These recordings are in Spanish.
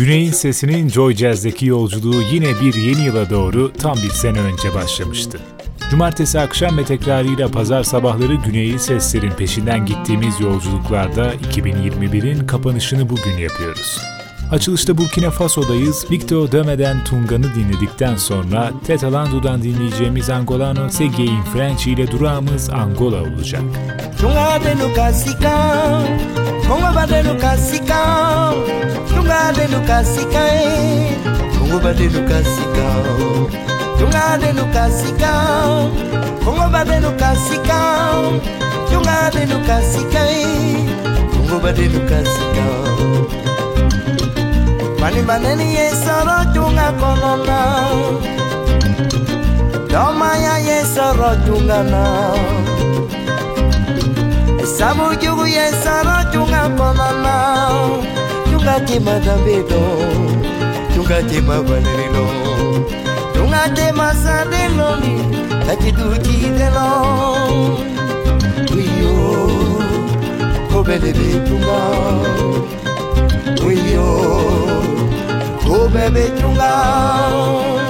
Güney'in sesinin Joy Jazz'deki yolculuğu yine bir yeni yıla doğru tam bir sene önce başlamıştı. Cumartesi akşam ve tekrarıyla pazar sabahları Güney'in seslerin peşinden gittiğimiz yolculuklarda 2021'in kapanışını bugün yapıyoruz. Açılışta Burkina Faso'dayız. Victor Döme'den Tungan'ı dinledikten sonra Tetalandu'dan dinleyeceğimiz Angolano Segey'in French ile durağımız Angola olacak. Tunga denu kasika, Kongo badenu kasika, Tunga denu kasika, Kongo badenu kasika, Tunga denu kasika, Kongo badenu kasika, Tunga denu kasika, Kongo badenu kasika. Mani banimbaneni yesoro junga konona tomaya yesoro tungana esabu jugu yesoro tunga konona tunga tima dambedo tunga tima banelilo tunga tima sadeloni kakidukidelo uyo kobelebe tunga uyo. Oh bébé chunga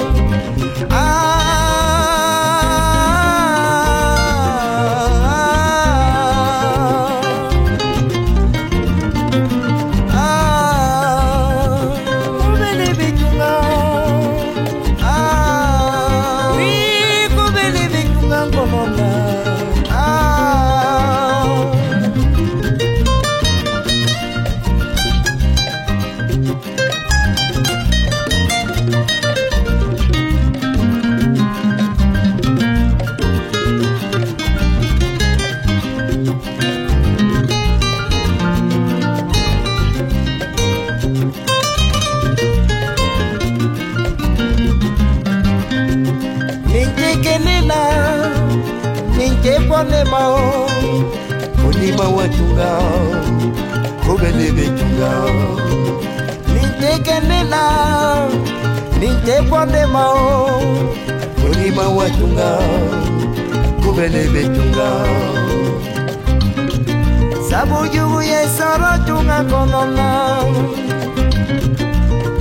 na tongakondana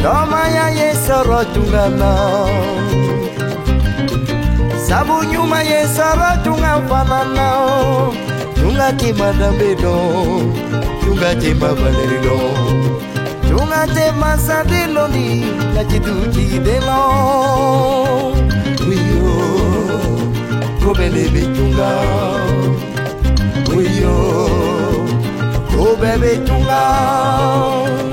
toma ya yesoro tungana sabu nyuma yesoro tungafanana tungakima dambedo na valerido tungatema sadilondi nacidukidelo wiyo kobelebecunga wiyo Oh baby, too.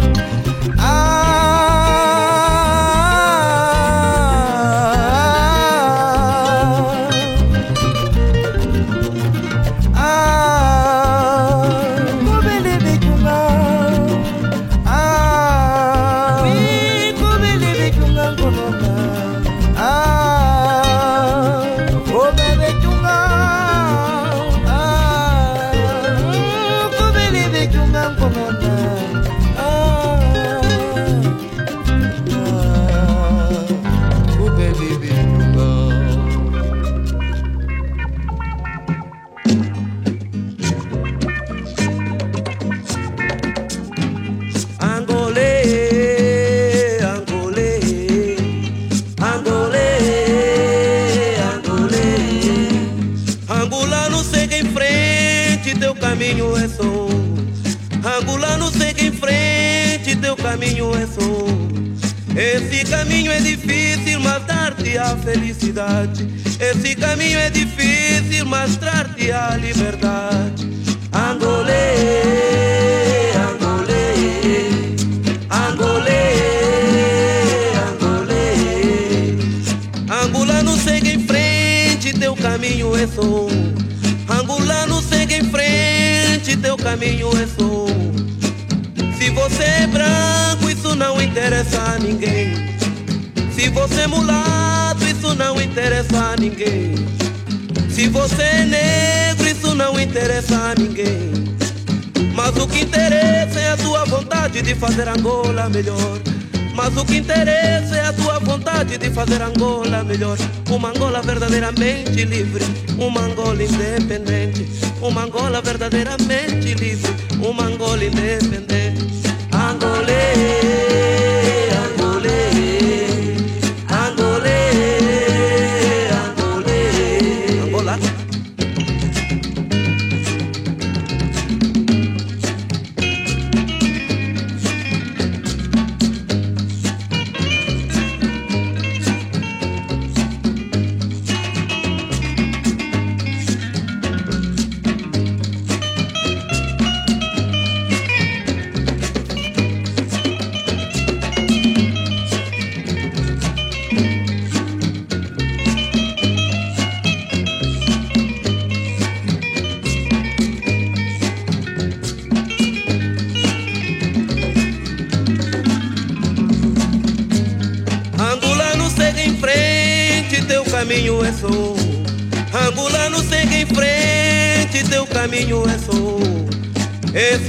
Melhor. Mas o que interessa é a tua vontade de fazer Angola melhor. Uma Angola verdadeiramente livre,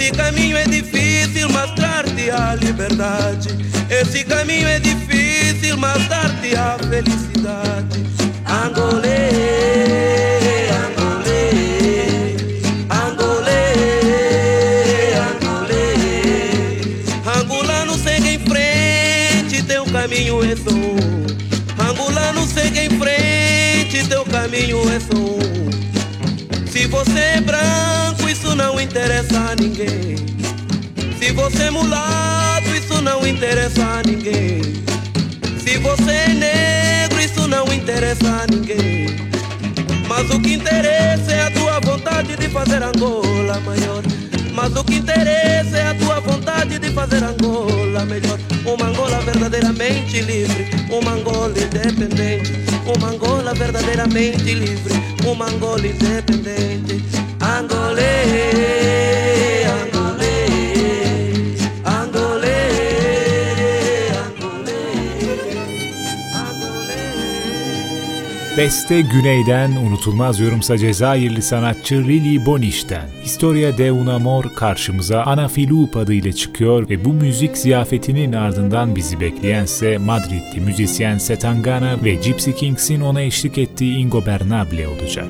Esse caminho é difícil, mas dar-te a liberdade. Esse caminho é difícil, mas dar-te a felicidade. Angolê. caminho é só um. Angolano, segue em frente, teu caminho é só. Se você é branco, não interessa a ninguém. Se você é mulato, isso não interessa a ninguém. Se você é negro, isso não interessa a ninguém. Mas o que interessa é a tua vontade de fazer Angola maior. Mas o que interessa é a tua vontade de fazer Angola melhor. Uma Angola verdadeiramente livre, uma Angola independente. Uma Angola verdadeiramente livre, uma Angola independente. Beste Güney'den unutulmaz yorumsa Cezayirli sanatçı Lili Boniş'ten. Historia de un amor karşımıza Ana Filup adıyla çıkıyor ve bu müzik ziyafetinin ardından bizi bekleyense Madridli müzisyen Setangana ve Gypsy Kings'in ona eşlik ettiği Ingo Bernable olacak.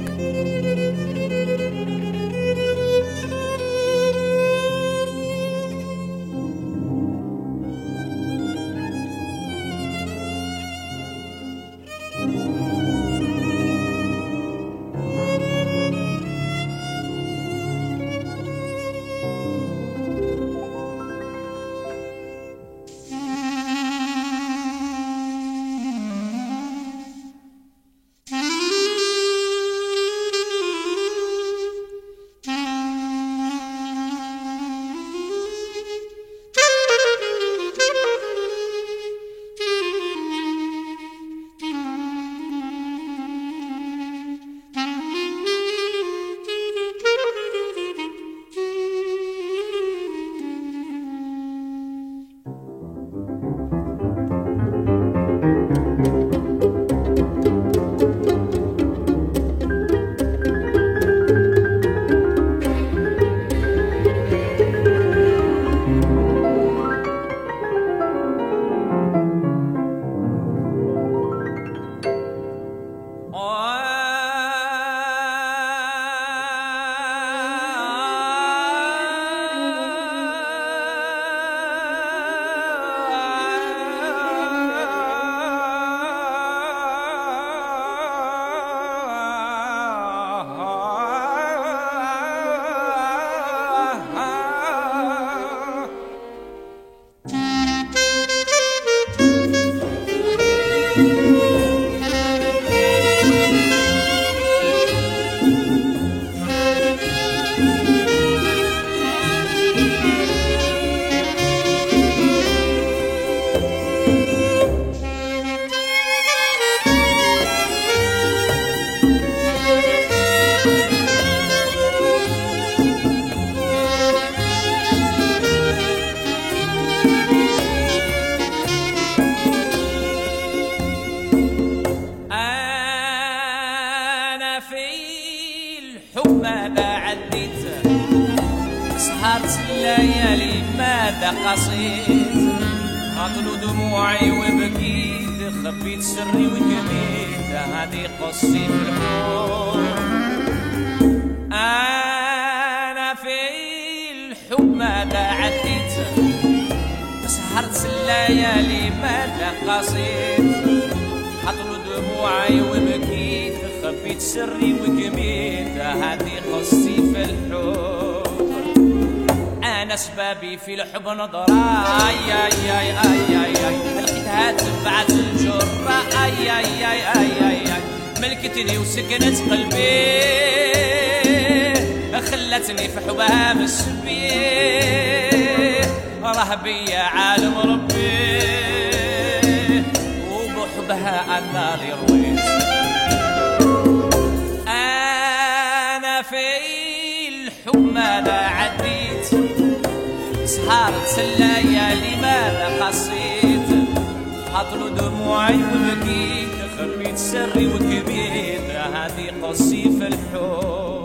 اللي رويت أنا في الحب ما سهرت الليالي ما قصيت؟ هطلو دموعي وبكيت خبيت سري وكبيت. هذه قصي في الحب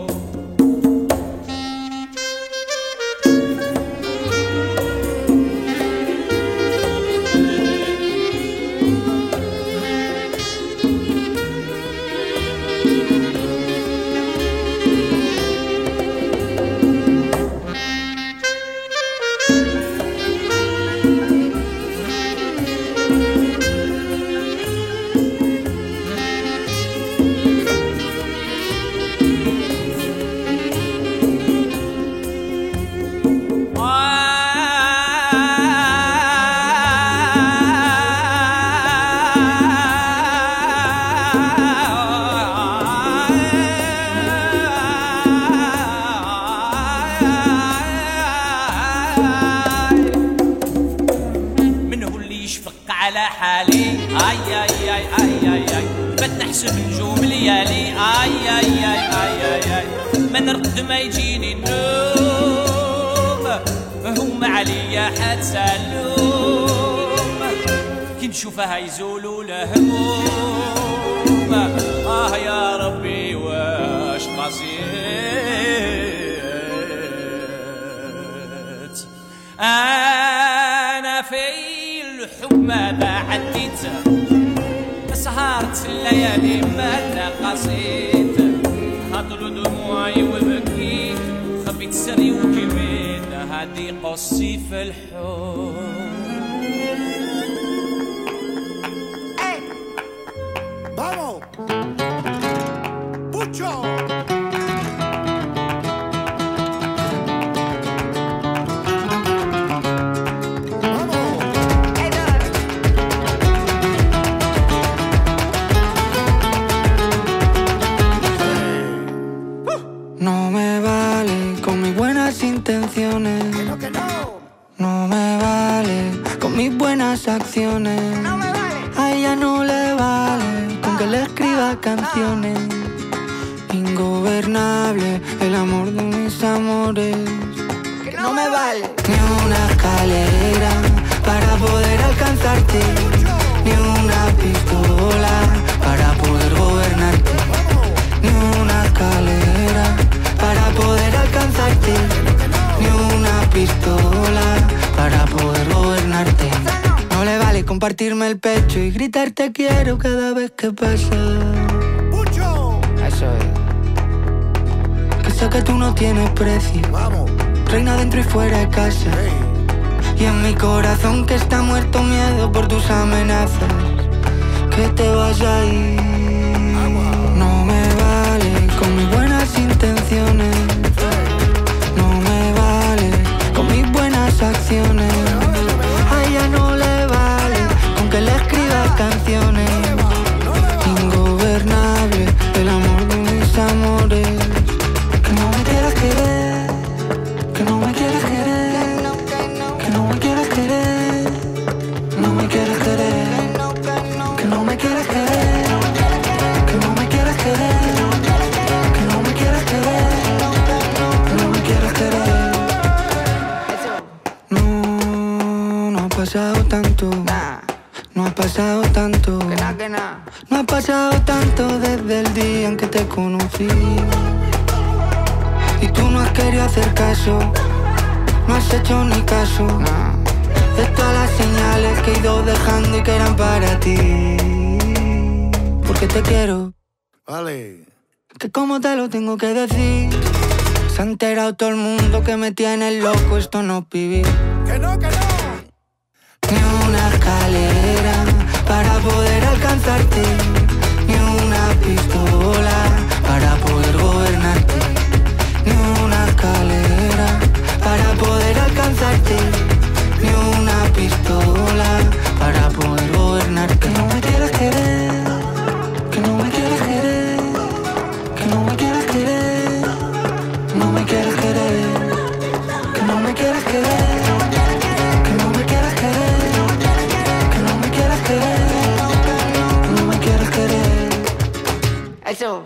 ما نرقد ما يجيني النوم. هما عليا حتسلوم كي نشوفها يزولوا الهموم آه يا ربي واش قصيت أنا في الحب ماذا عديت. سهرت الليالي ماذا قصيت هطل دموعي وبكيت تسري وكمين هادي قصي في الحب Ingobernable el amor de mis amores. ¡Que no me vale! Ni una escalera para poder alcanzarte. Ni una pistola para poder gobernarte. Ni una escalera para poder alcanzarte. Ni una pistola para poder gobernarte. No le vale compartirme el pecho y gritar te quiero cada vez que pasa. Que sé que tú no tienes precio. ¡Vamos! Reina dentro y fuera de casa. Y en mi corazón que está muerto miedo por tus amenazas. Que te vas a ir. No me vale con mis buenas intenciones. No me vale con mis buenas acciones. Vale. que como te lo tengo que decir. Se ha enterado todo el mundo que me tiene loco, esto no es vivir. ¡Que no, que no! Ni una escalera para poder alcanzarte, ni una pistola para poder gobernarte, ni una escalera para poder alcanzarte,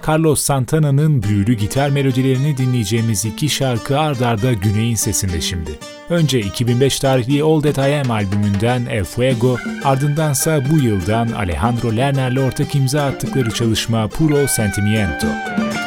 Carlos Santana'nın büyülü gitar melodilerini dinleyeceğimiz iki şarkı ard arda Güney'in sesinde şimdi. Önce 2005 tarihli All That I Am albümünden El Fuego, ardındansa bu yıldan Alejandro Lerner'le ortak imza attıkları çalışma Puro Sentimiento. Müzik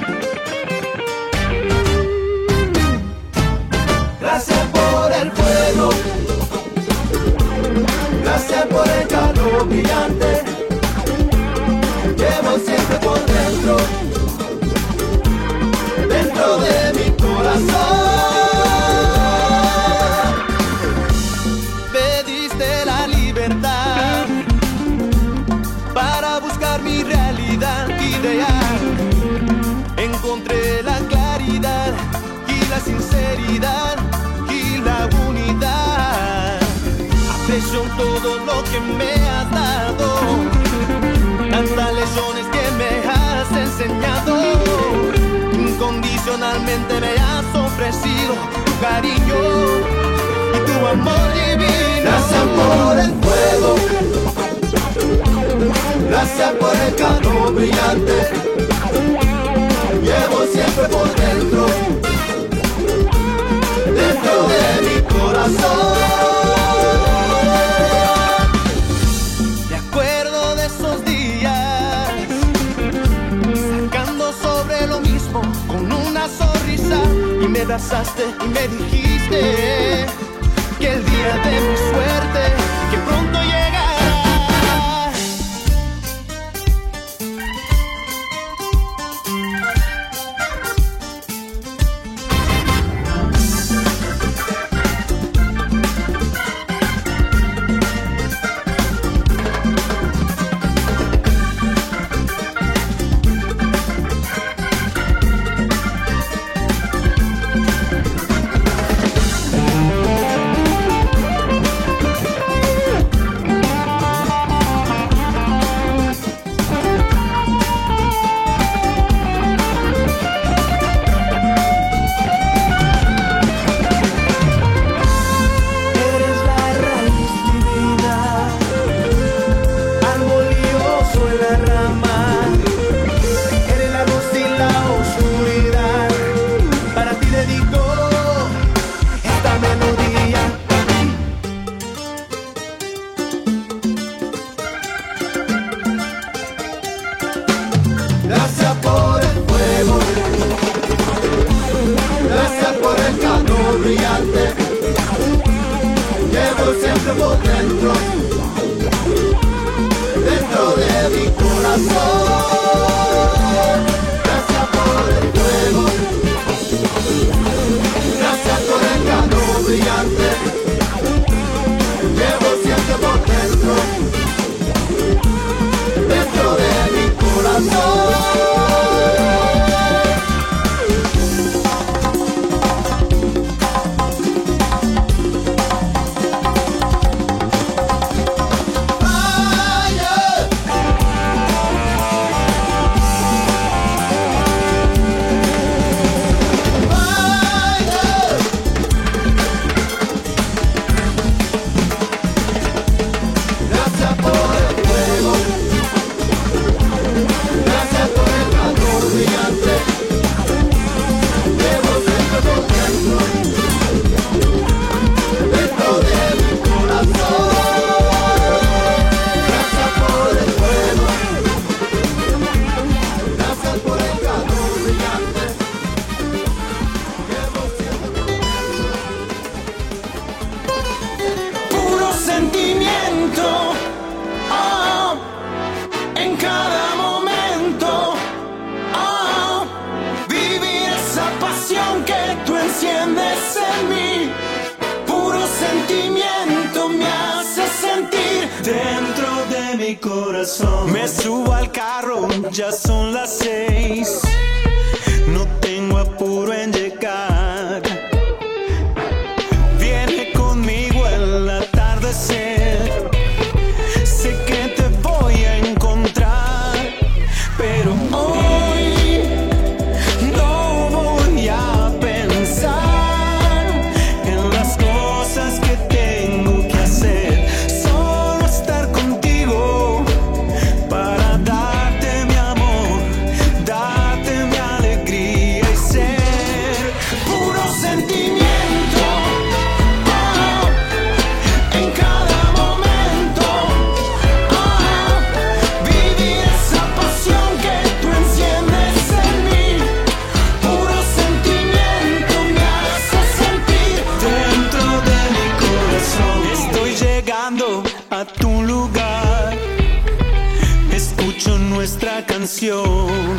nuestra canción.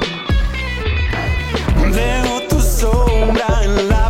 Veo tu sombra en la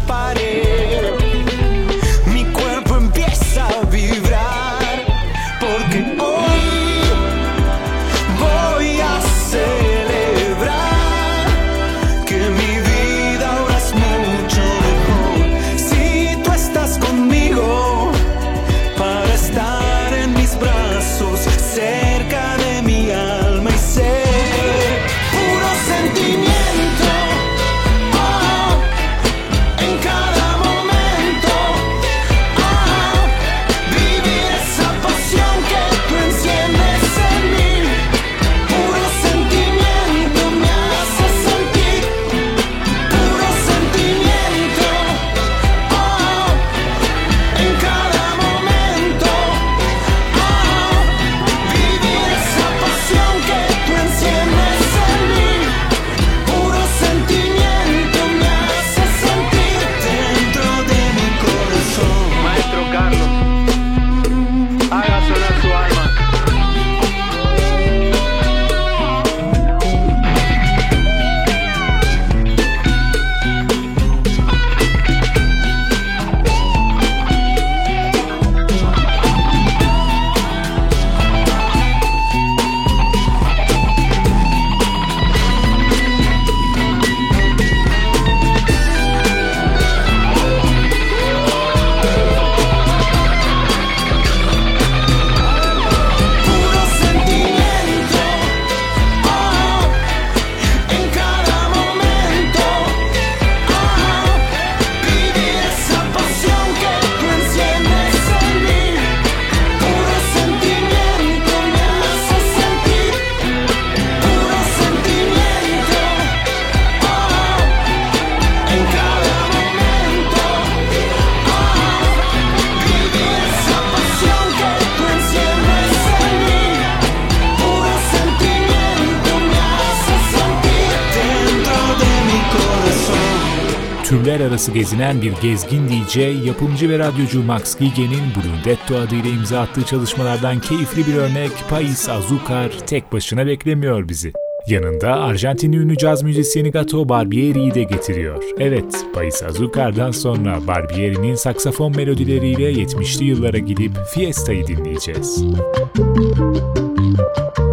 arası gezinen bir gezgin DJ, yapımcı ve radyocu Max Gige'nin Brundetto adıyla imza attığı çalışmalardan keyifli bir örnek Pais Azúcar tek başına beklemiyor bizi. Yanında Arjantinli ünlü caz müzisyeni Gato Barbieri'yi de getiriyor. Evet, Pais Azucar'dan sonra Barbieri'nin saksafon melodileriyle 70'li yıllara gidip Fiesta'yı dinleyeceğiz. Müzik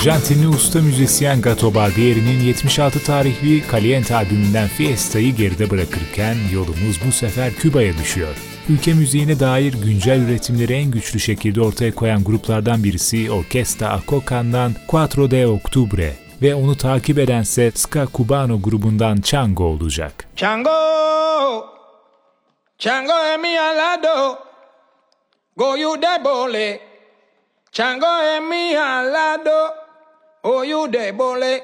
Arjantinli usta müzisyen Gato Barbieri'nin 76 tarihli Caliente albümünden Fiesta'yı geride bırakırken yolumuz bu sefer Küba'ya düşüyor. Ülke müziğine dair güncel üretimleri en güçlü şekilde ortaya koyan gruplardan birisi Orkestra Acocan'dan Cuatro de Octubre ve onu takip edense Ska Cubano grubundan Chango olacak. Chango, Chango es mi alado, goyu de bole. Chango es mi alado, oyu debole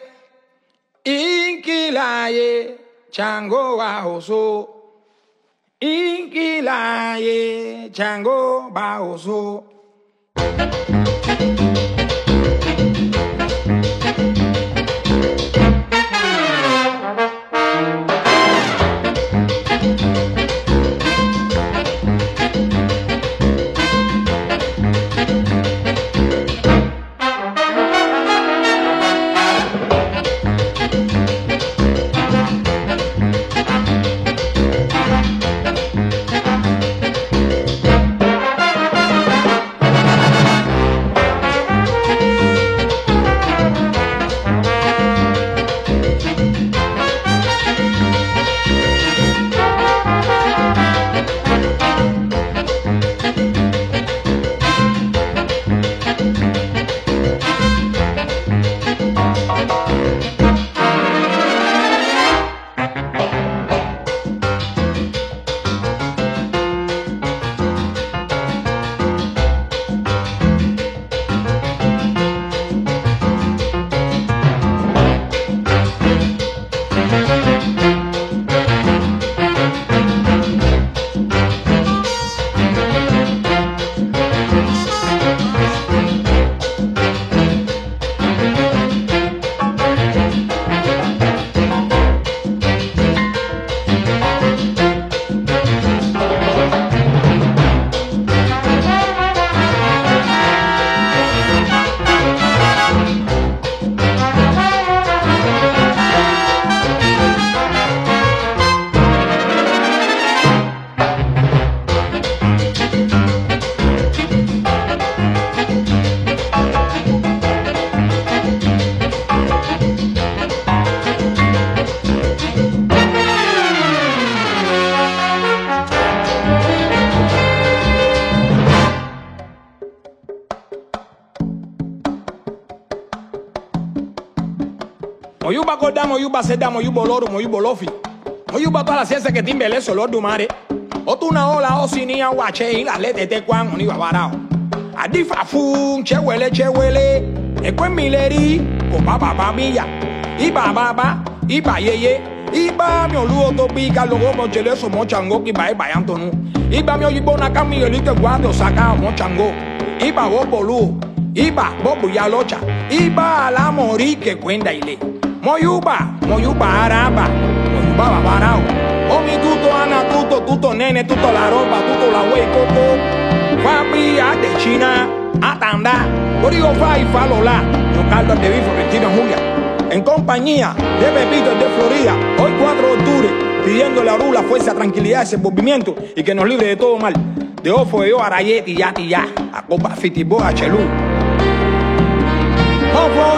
inkilaye chango bahoso. Inki laye. chango baoso Moyuba Seda, Moyuba Loro, Moyuba Lofi. Moyuba toda la ciencia que timbele eso, Lord Dumare. Otu na ola osinia wache ila lete te kwan oni babarao. Adifa fun chewele chewele. Ekwe mileri ko baba babilla. Iba baba, iba yeye. Iba mi oluo to pica logo mo chele so mo chango ki bai bai antonu. Iba mi oyibo na kami elite guado saka mo chango. Iba bo bolu. Iba bobu ya locha. Iba la mori que cuenta ile. Moyuba, moyuba araba. Moyuba babarao. Omi tuto ana tuto tuto nene tuto la ropa tuto la wey coco. A de China. Atanda. Origo fa y falola. Yo Carlos de Vivo, Florentino Julia. En compañía de Pepito de Florida. Hoy 4 de octubre. Pidiéndole a Rula fuerza, tranquilidad, desenvolvimiento y que nos libre de todo mal. De Ofo, yo, Arayet y ya, ya. A Copa Fitibo, a Chelú. Ofo.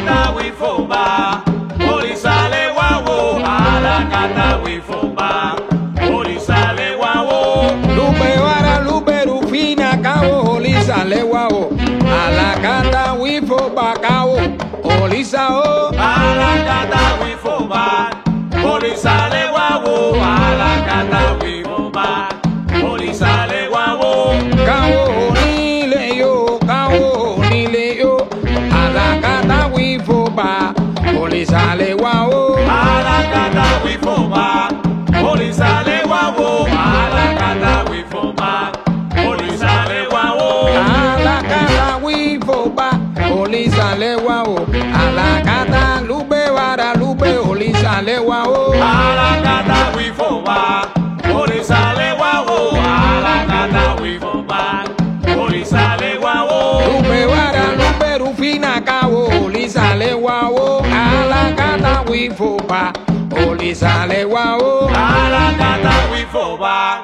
nada we back. Aleguayo, a la Alakata lupe vara, lupe olisa a la Alakata wifo wa olisa lewa o. Alakata wifo wa olisa lewa o. Lupe vara, lupe rufina kawo olisa lewa o. Alakata wifo wa olisa a la Alakata wifo wa.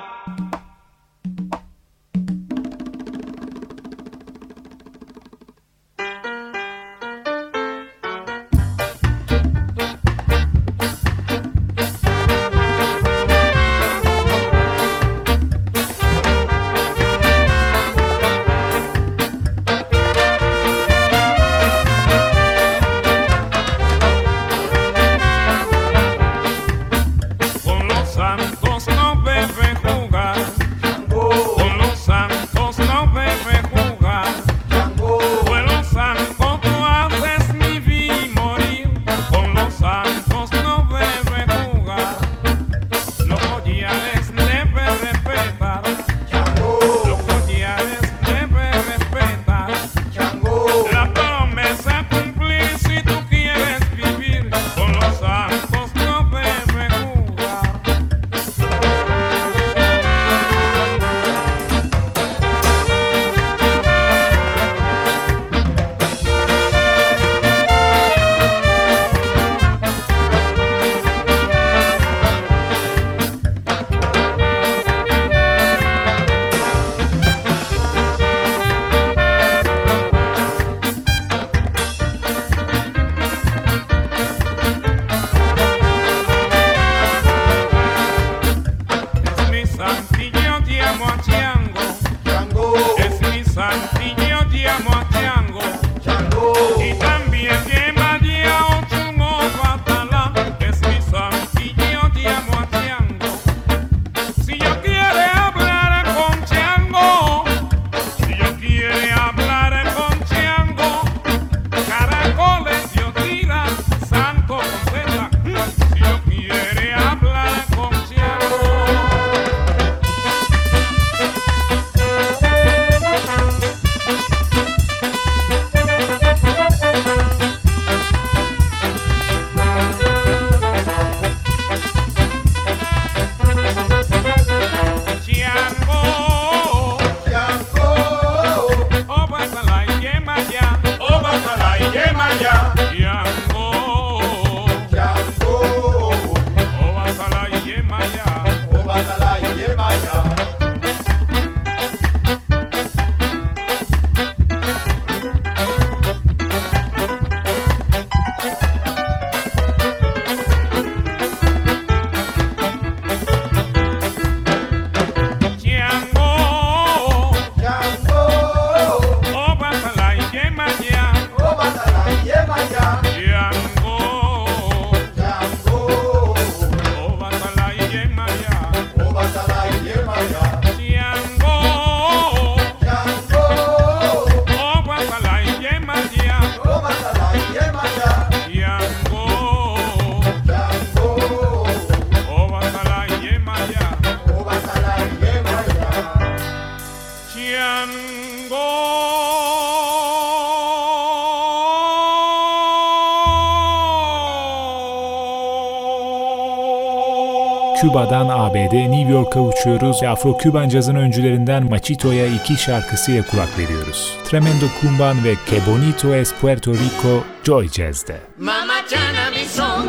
Uçuyoruz ve Afro-Küban cazın öncülerinden Machito'ya iki şarkısıyla kulak veriyoruz. Tremendo Kumban ve Que Bonito es Puerto Rico, Joy Jazz'de. Mamachana mi son,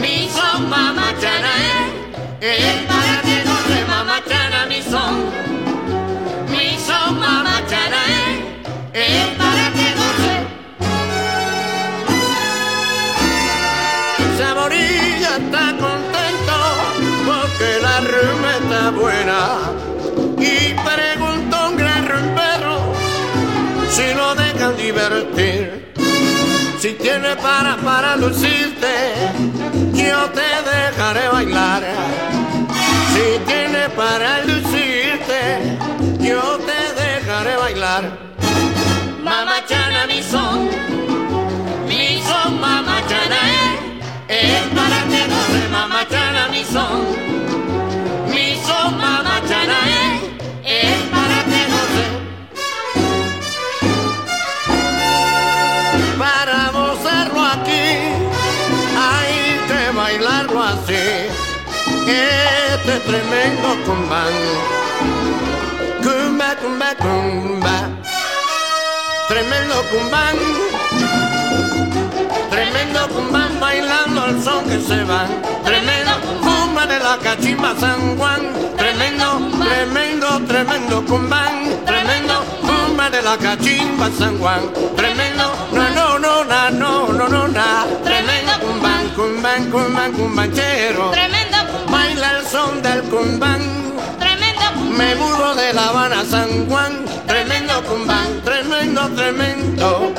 mi son mamachana eh, eh si lo dejan divertir. Si tienes para para lucirte, yo te dejaré bailar. Si tienes para lucirte, yo te dejaré bailar. Mamachana mi son, mi son mamachana eh, es para que no mamachana mi son, tremendo cumbán, cumba, cumba, cumba, tremendo cumbán, tremendo cumbán bailando al son que se va, tremendo cumba de la cachimba San Juan, tremendo, tremendo, tremendo cumbán, tremendo cumba de la cachimba San Juan, tremendo, no, no, no, na, no, no, no, na, tremendo cumbán, cumbán, cumbán, cumbanchero, Tremendo baila el son del cumbán. tremendo cumbán. Me mudo de La Habana San Juan, tremendo cumbán, tremendo, tremendo.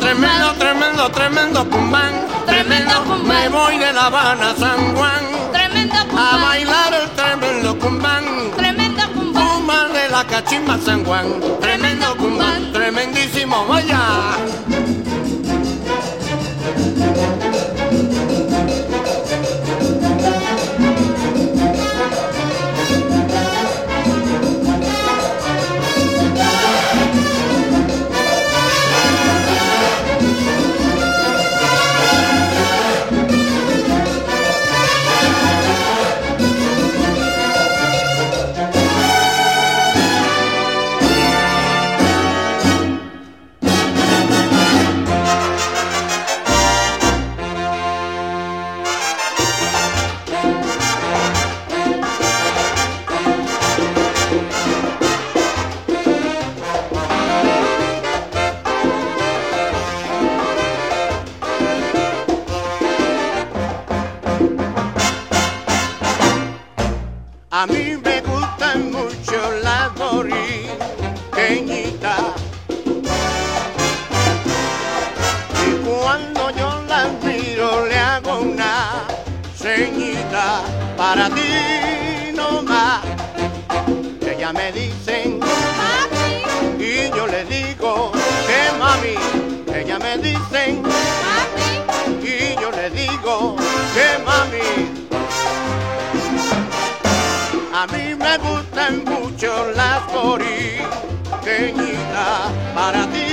Tremendo, tremendo, tremendo, cumbán. Tremendo cumbán. Me voy de La Habana a San Juan Tremendo a cumbán, bailar el tremendo cumbán. tremendo cumbán. Cumbán de la cachimba San Juan. Tremendo cumbán, tremendísimo, vaya. A mí me gustan mucho las boriqueñitas para ti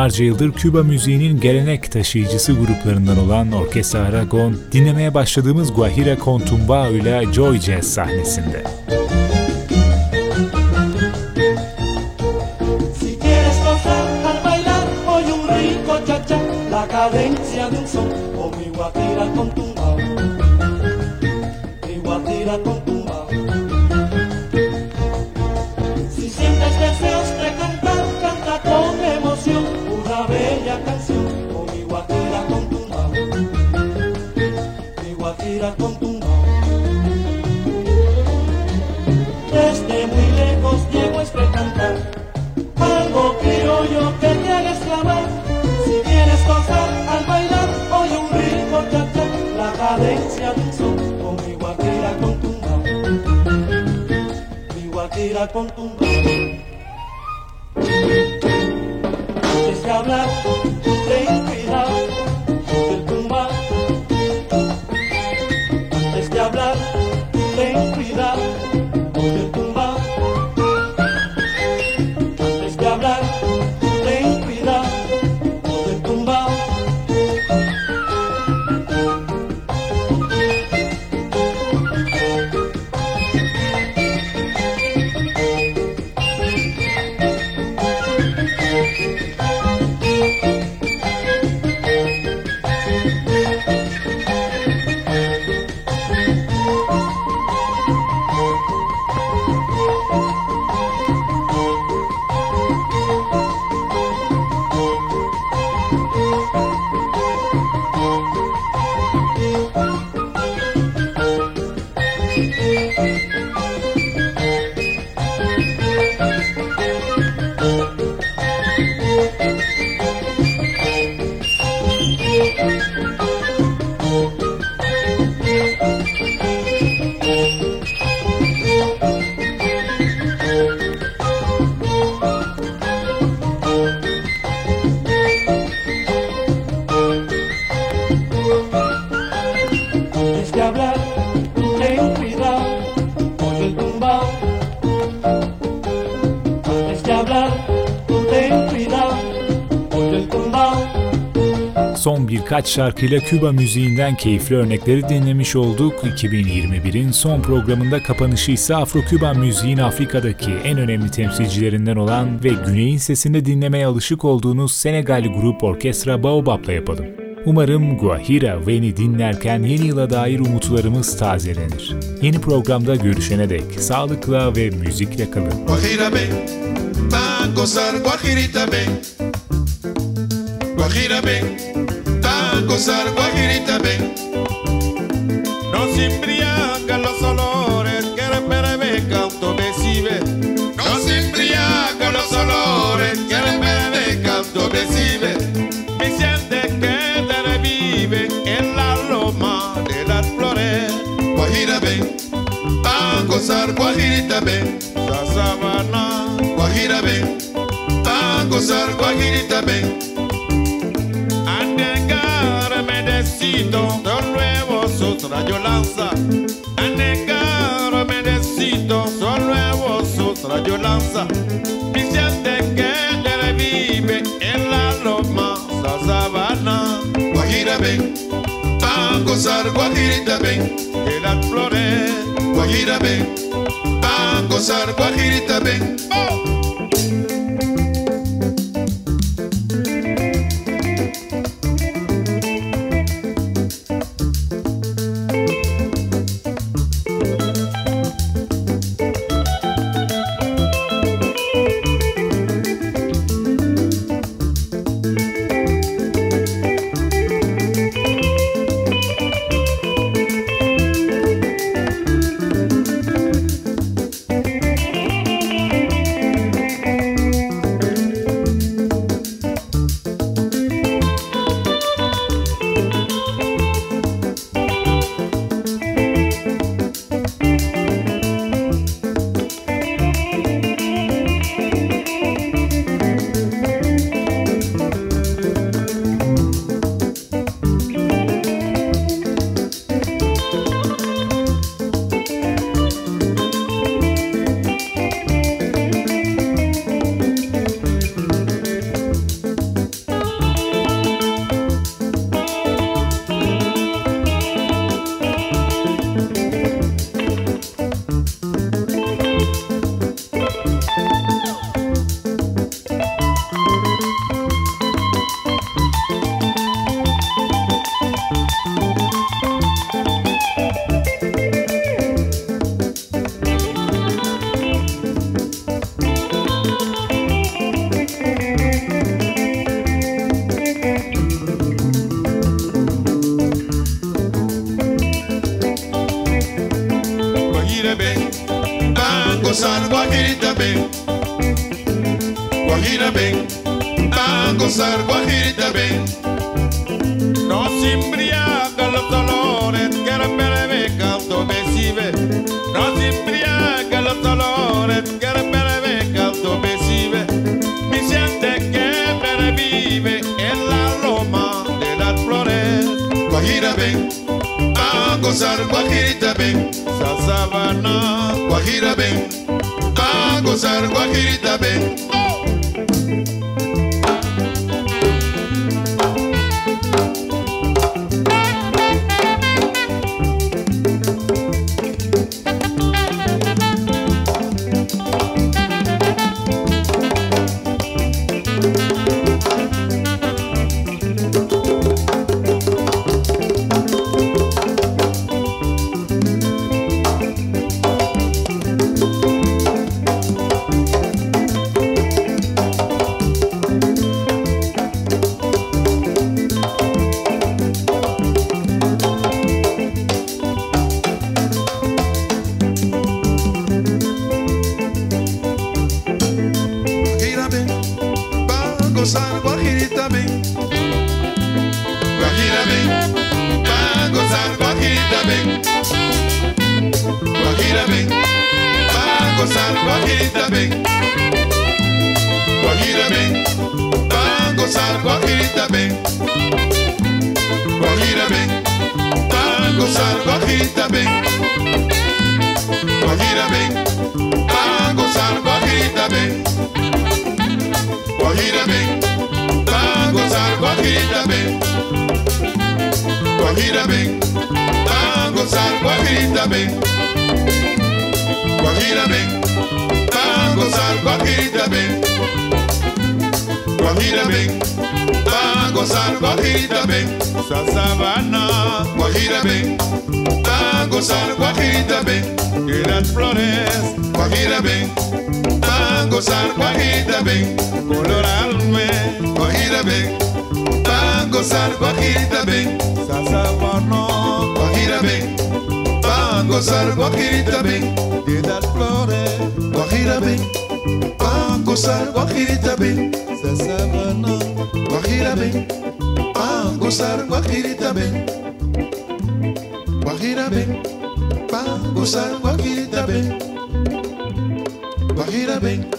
Onlarca yıldır Küba müziğinin gelenek taşıyıcısı gruplarından olan Orkestra Aragon, dinlemeye başladığımız Guajira Contumba ile Joy Jazz sahnesinde. Si mi guajira con tumbao. Antes de hablar, birkaç şarkıyla Küba müziğinden keyifli örnekleri dinlemiş olduk. 2021'in son programında kapanışı ise Afro-Küban müziğin Afrika'daki en önemli temsilcilerinden olan ve Güney'in sesinde dinlemeye alışık olduğunuz Senegal grup Orkestra Baobab'la yapalım. Umarım Guajira Veni dinlerken yeni yıla dair umutlarımız tazelenir. Yeni programda görüşene dek sağlıkla ve müzikle kalın. Guajira ven, va a gozar Guajirita ven. Guajira ven, gozar Guajirita ven. Nos embriagan los olores sus rayos lanza. A negarme decito, son nuevos sus rayos lanza. Mi siente que te revive en la loma, la sabana. Guajira ven, a gozar Guajirita ven. de las flores. Guajira ven, a gozar Guajirita ven. Guajira ven, a gozar Guajirita ven. Guajira ven, a gozar Guajirita ven. Guajira ven, a gozar Guajirita ven. sa sabana, Guajira ven, a gozar Guajirita ven. de las flores, Guajira ven, a gozar Guajirita ven. colorarme, Guajira ven, gozar Guajirita ven. sa sabana, Guajira ven, va a gozar Guajirita ven. de las flores, Guajira ven, va a gozar Guajirita ven. sa sabana, Guajira ven, va a gozar Guajirita ven. Guajira ven, va a gozar Guajirita ven. Guajira ven,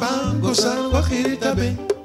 va a gozar Guajirita ven.